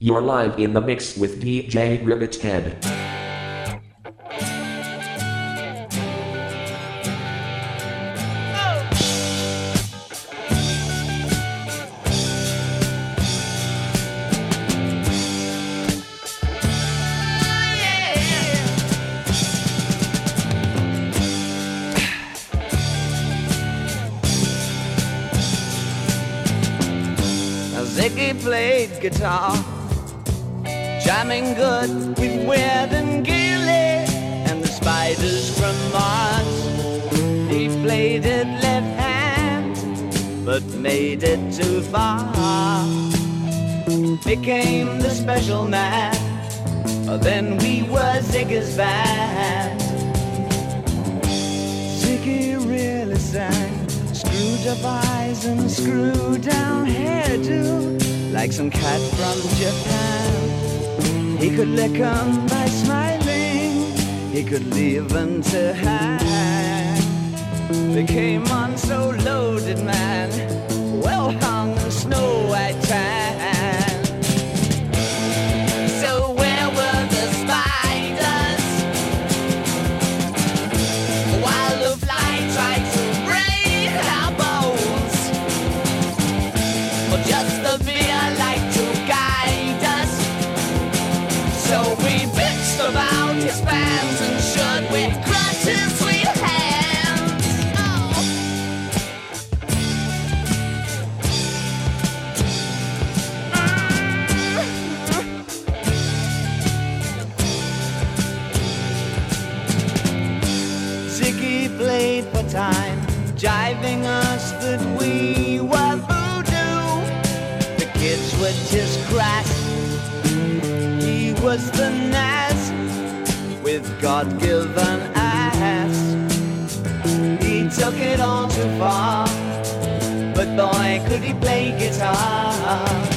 You're live in the mix with DJ Ribbit Head. Played guitar, jamming good with Weird and Gilly and the spiders from Mars. He played it left hand, but made it too far. Became the special man, oh, then we were Ziggy's band. Ziggy really sang. Screwed up eyes and screw down hairdo Like some cat from Japan He could lick 'em by smiling. He could leave them to hang Became on so loaded man. Well hung in snow white tan Ziggy played for time, jiving us that we were voodoo. The kids were just crass. He was the Nas with God-given ass. He took it all too far, but boy, could he play guitar.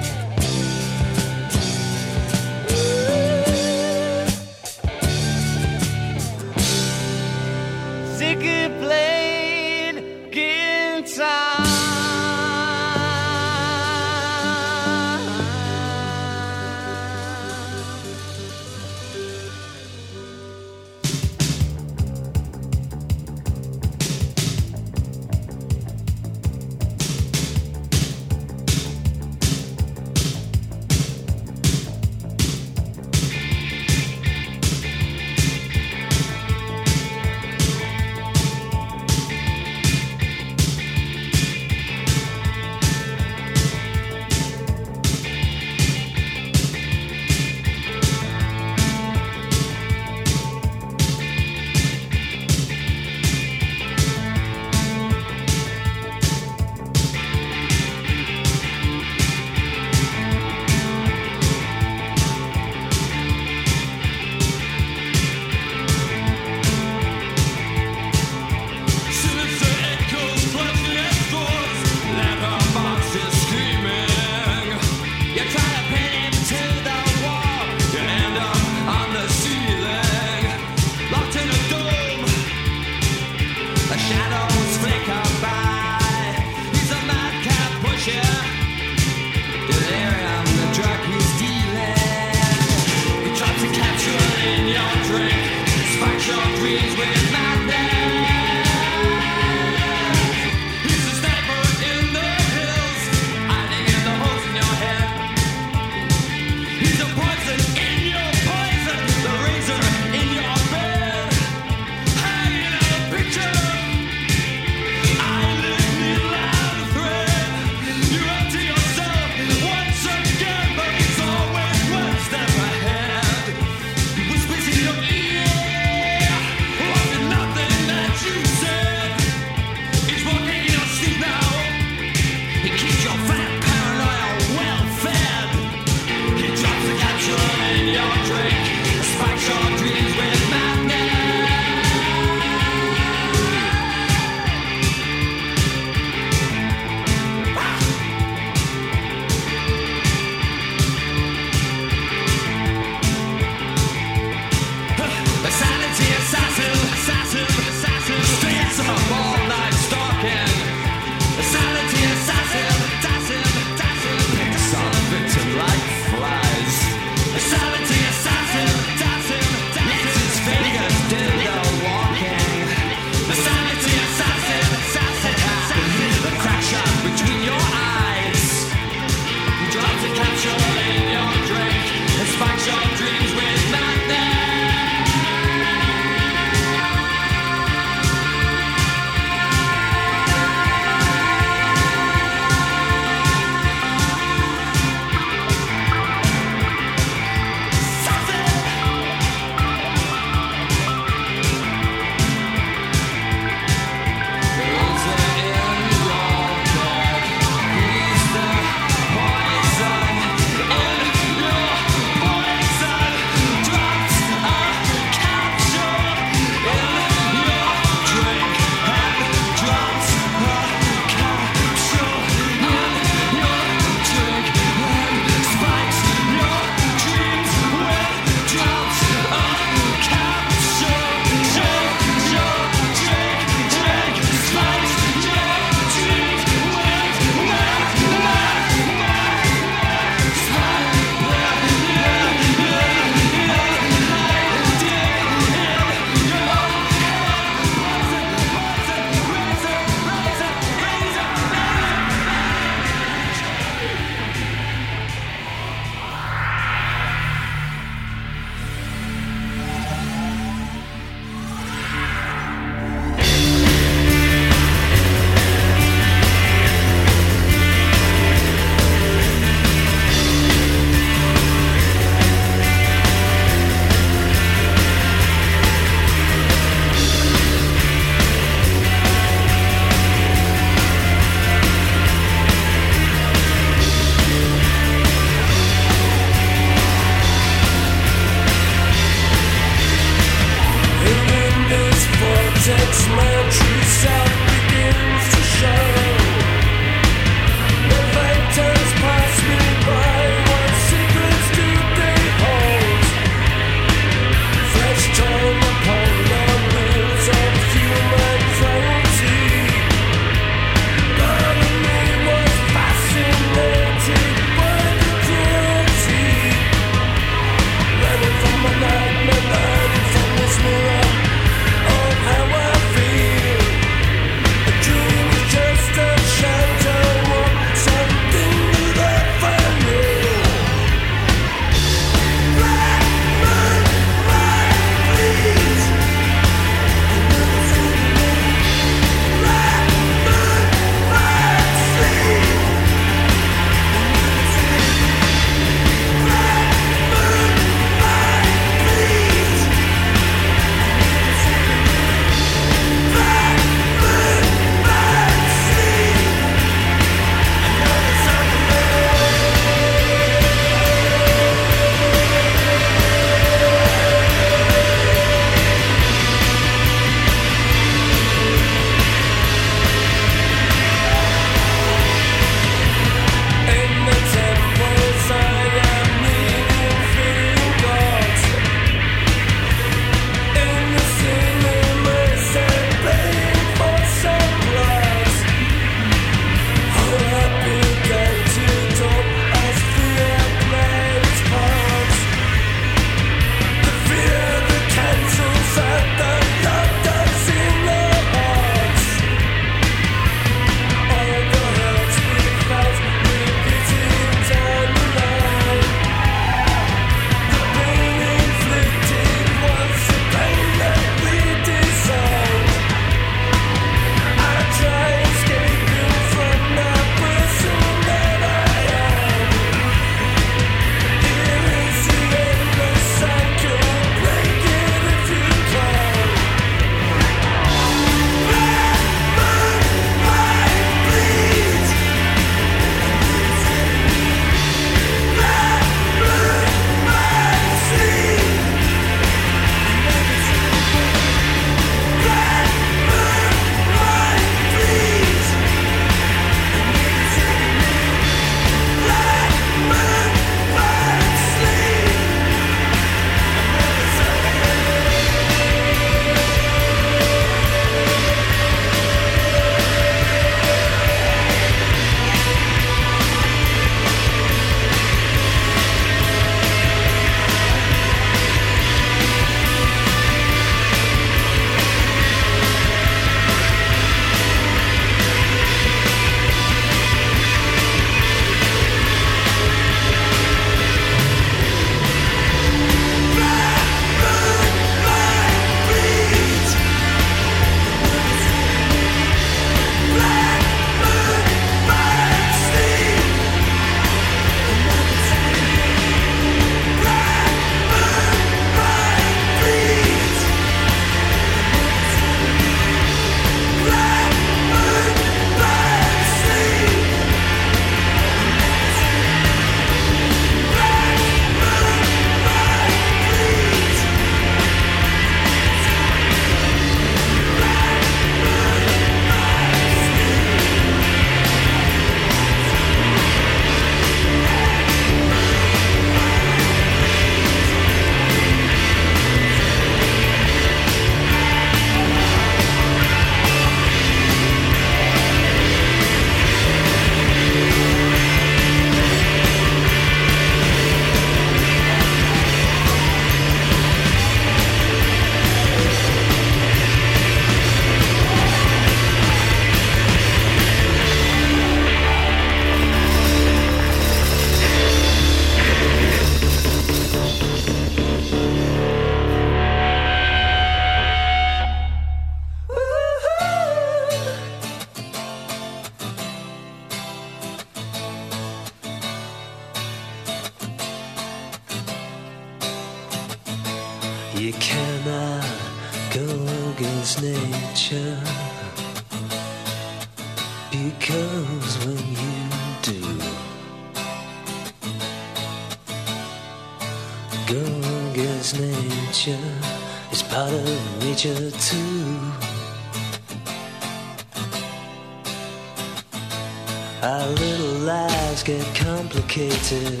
little lives get complicated.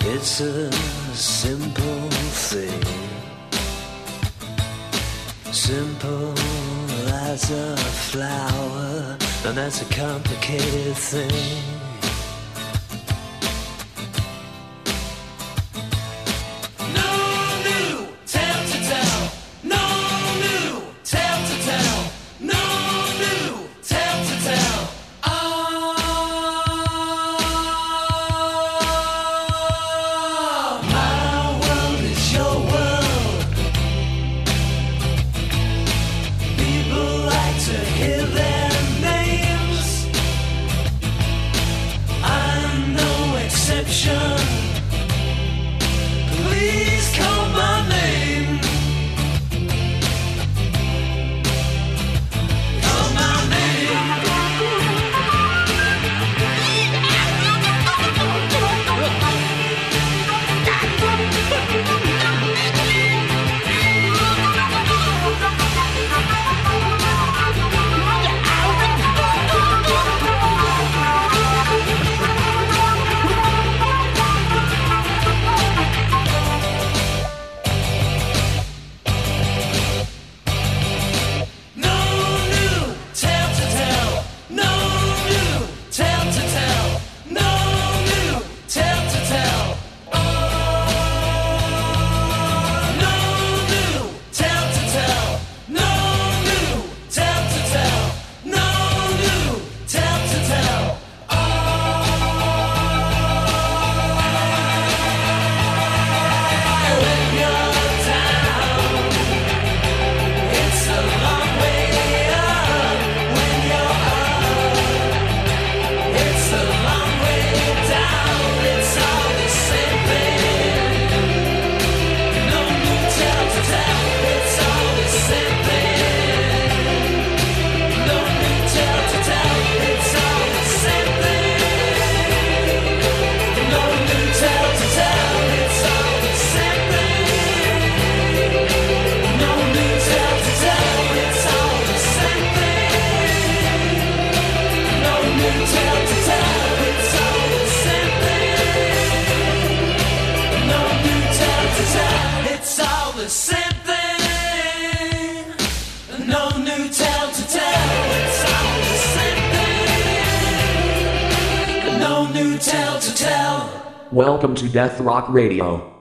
It's a simple thing, simple as a flower, and that's a complicated thing. Radio.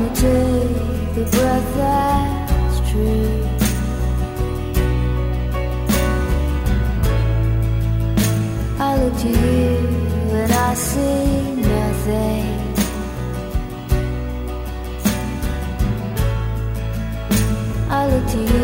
wanna take the breath that's true. I look to you and I see nothing. I look to you.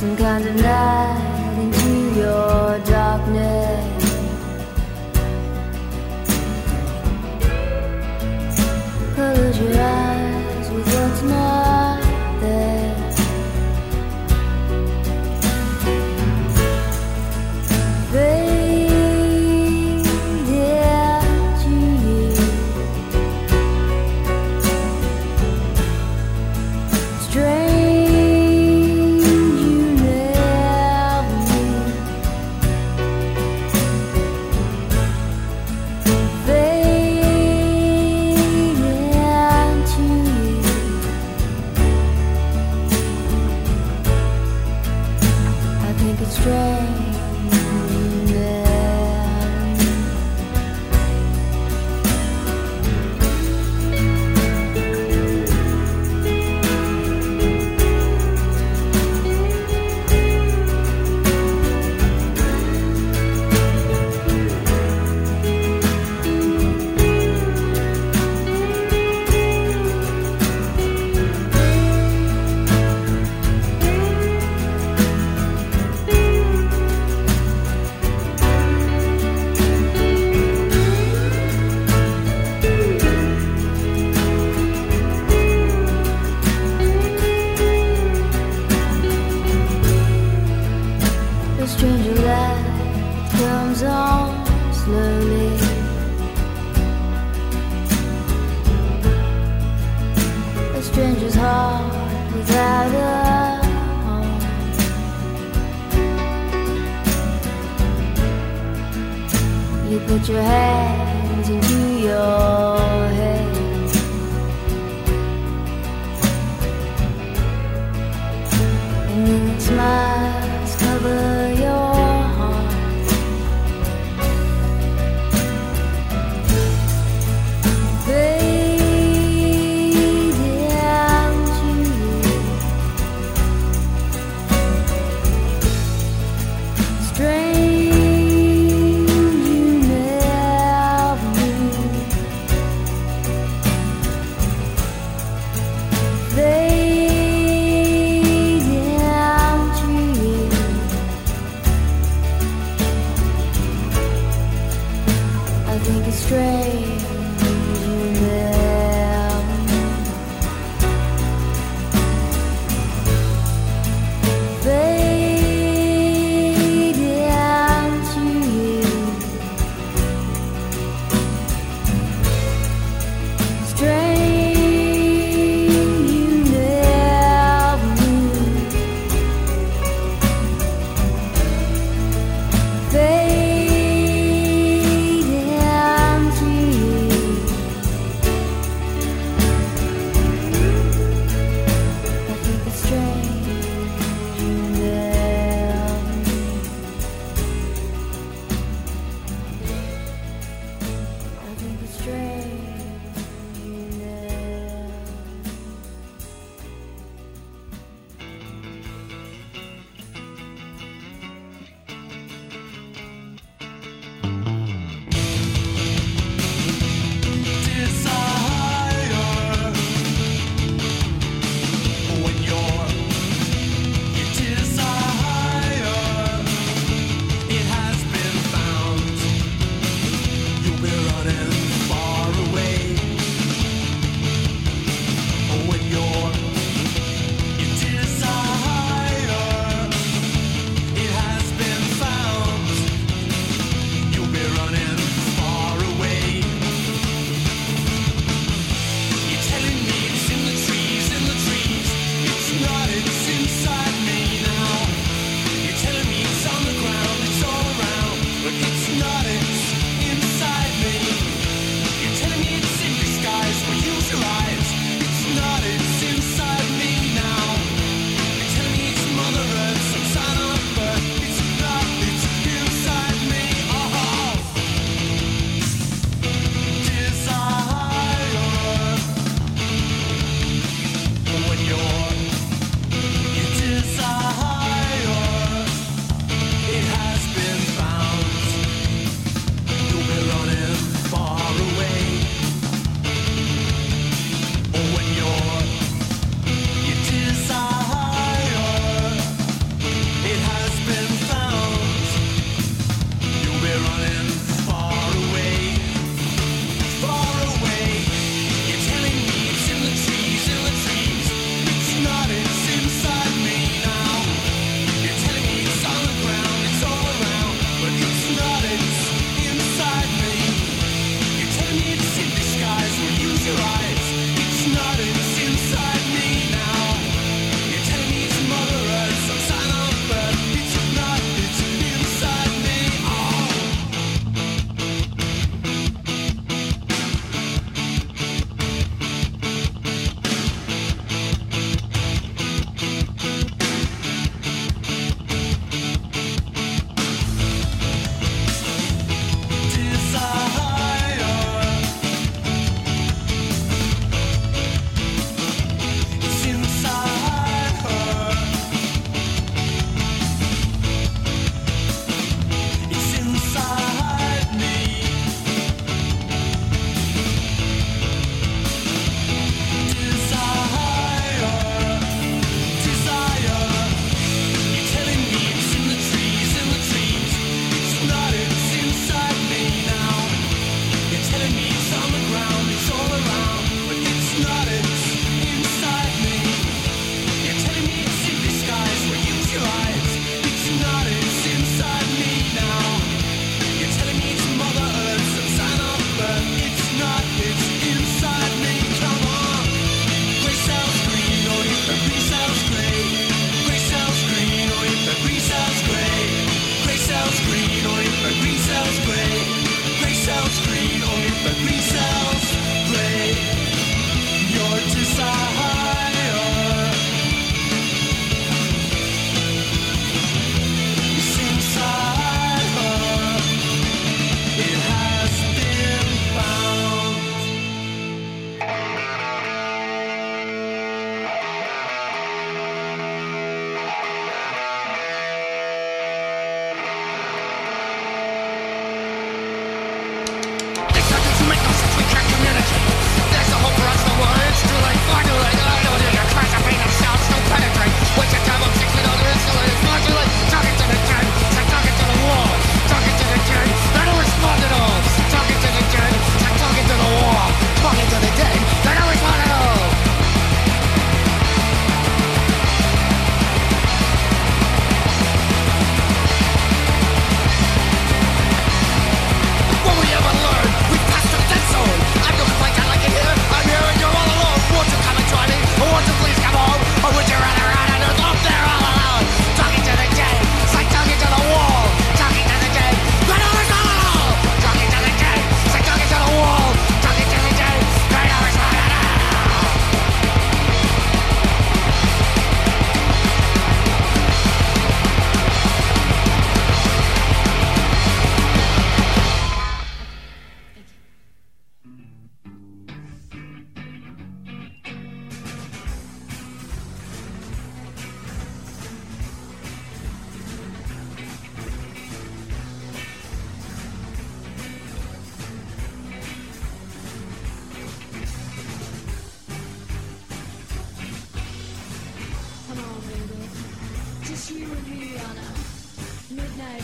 Some kind of light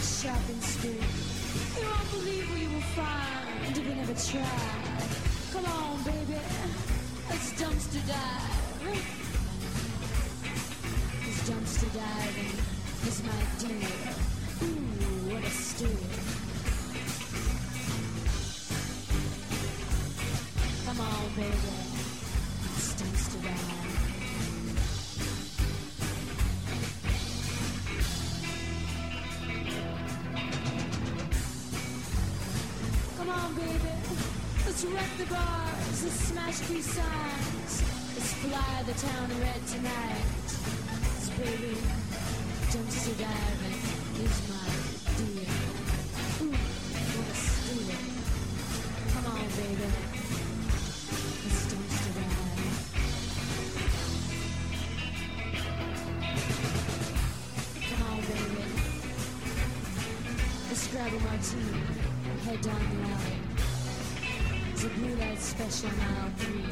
shopping spree. You won't believe what you will find if you never try. Come on, baby, let's dumpster dive. This dumpster diving is my deal. Ooh, what a steal. Bars. Let's smash these signs. Let's fly the town red tonight. 'Cause, baby, dumpster diving is my deal. Ooh, what a steal. Come on, baby. Let's dumpster dive. Come on, baby. Let's grab a martini and head down the a blue light special mile three.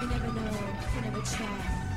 Never know, you never try.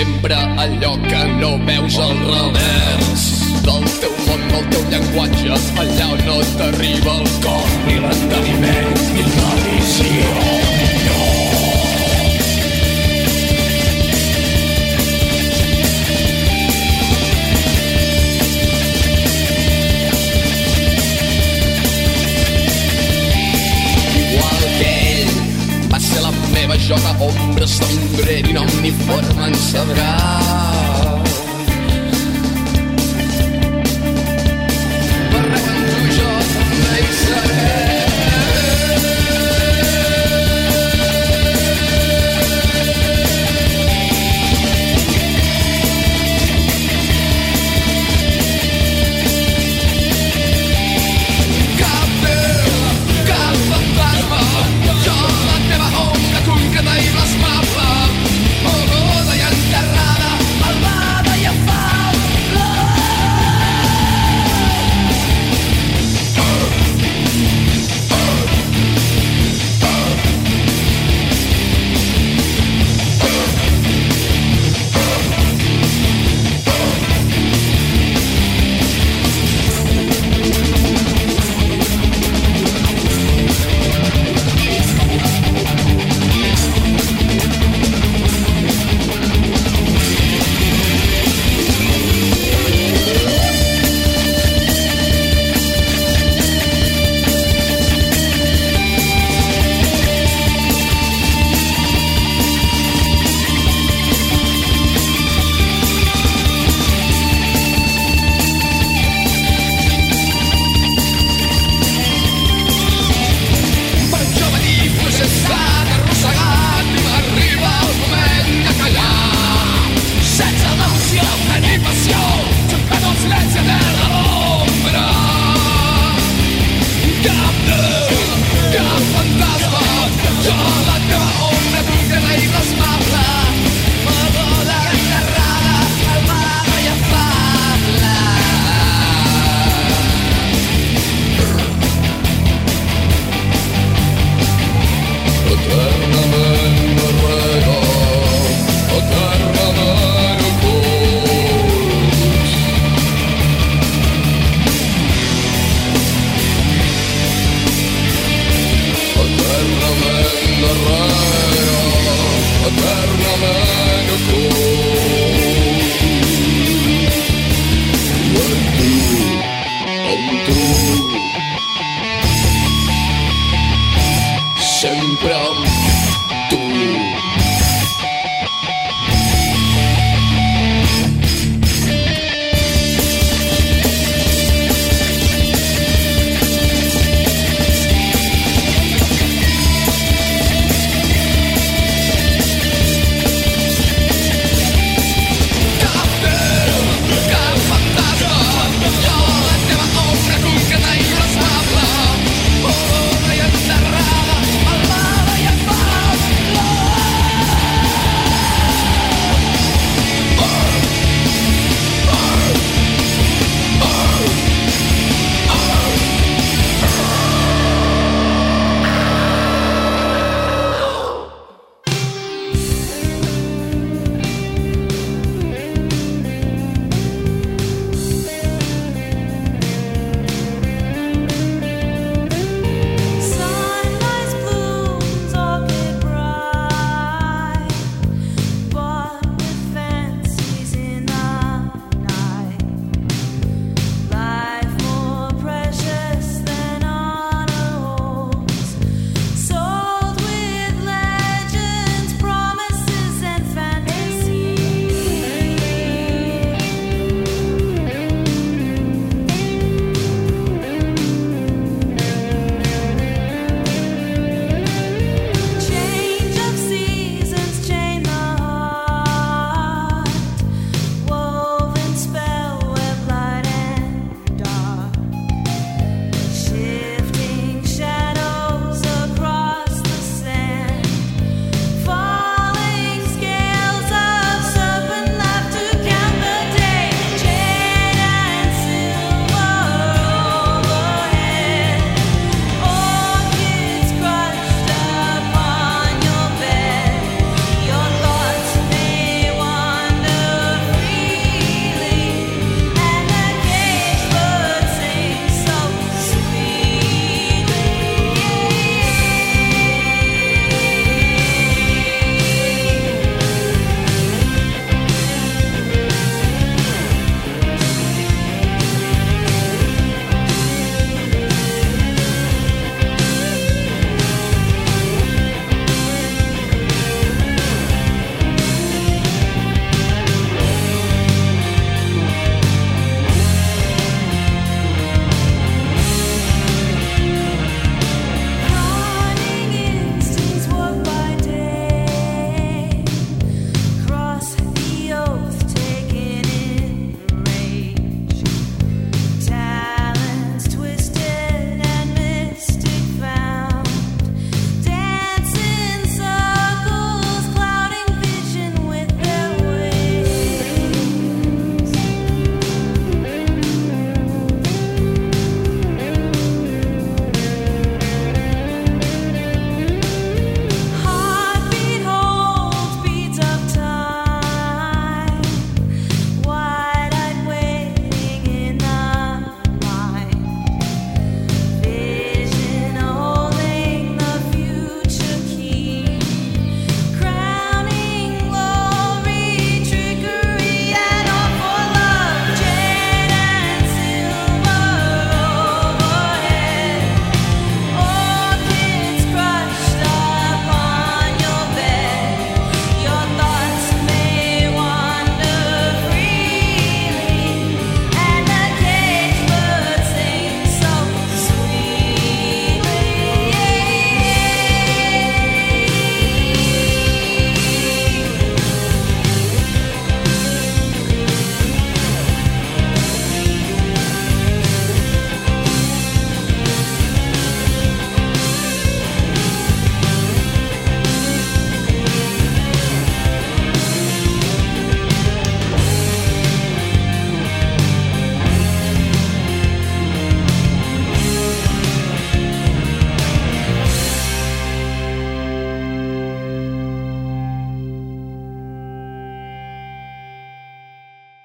sempre allò que no veus al revers. Del teu món, del teu llenguatge, allà on no t'arriba el Some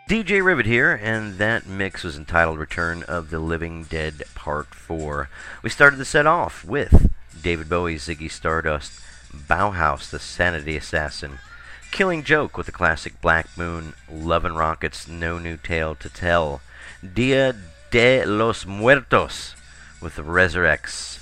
DJ Rivet here, and that mix was entitled Return of the Living Dead Part 4. We started the set off with David Bowie's Ziggy Stardust, Bauhaus, the Sanity Assassin, Killing Joke with the classic Black Moon, Love and Rockets, No New Tale to Tell, Dia de los Muertos with the Resurrects,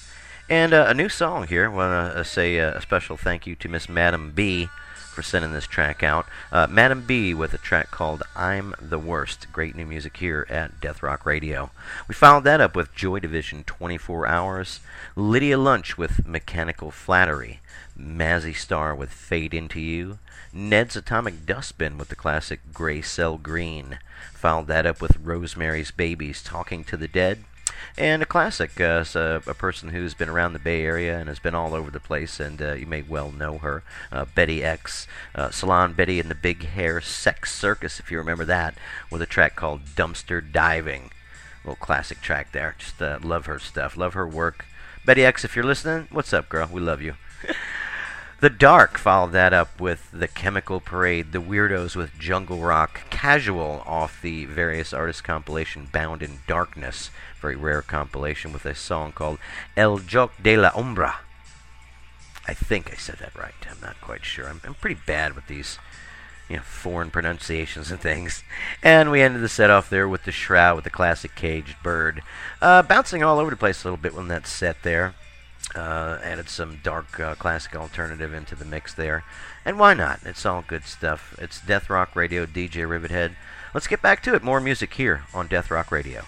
and uh, a new song here. I want to uh, say uh, a special thank you to Miss Madam B for sending this track out. Uh, Madam B with a track called I'm the Worst. Great new music here at Death Rock Radio. We followed that up with Joy Division 24 Hours, Lydia Lunch with Mechanical Flattery, Mazzy Star with Fade Into You, Ned's Atomic Dustbin with the classic Gray Cell Green. Followed that up with Rosemary's Babies Talking to the Dead. And a classic, uh, so a person who's been around the Bay Area and has been all over the place, and uh, you may well know her, uh, Betty X, uh, Salon Betty and the Big Hair Sex Circus, if you remember that, with a track called Dumpster Diving. little classic track there. Just uh, love her stuff, love her work. Betty X, if you're listening, what's up, girl? We love you. The Dark followed that up with The Chemical Parade, The Weirdos with Jungle Rock, Casual off the various artists compilation Bound in Darkness, very rare compilation with a song called El Joc de la Umbra. I think I said that right. I'm not quite sure. I'm, I'm pretty bad with these you know, foreign pronunciations and things. And we ended the set off there with the Shroud with the classic Caged Bird. Uh, bouncing all over the place a little bit on that set there. Uh, added some dark uh, classic alternative into the mix there. And why not? It's all good stuff. It's Death Rock Radio, DJ Rivethead. Let's get back to it. More music here on Death Rock Radio.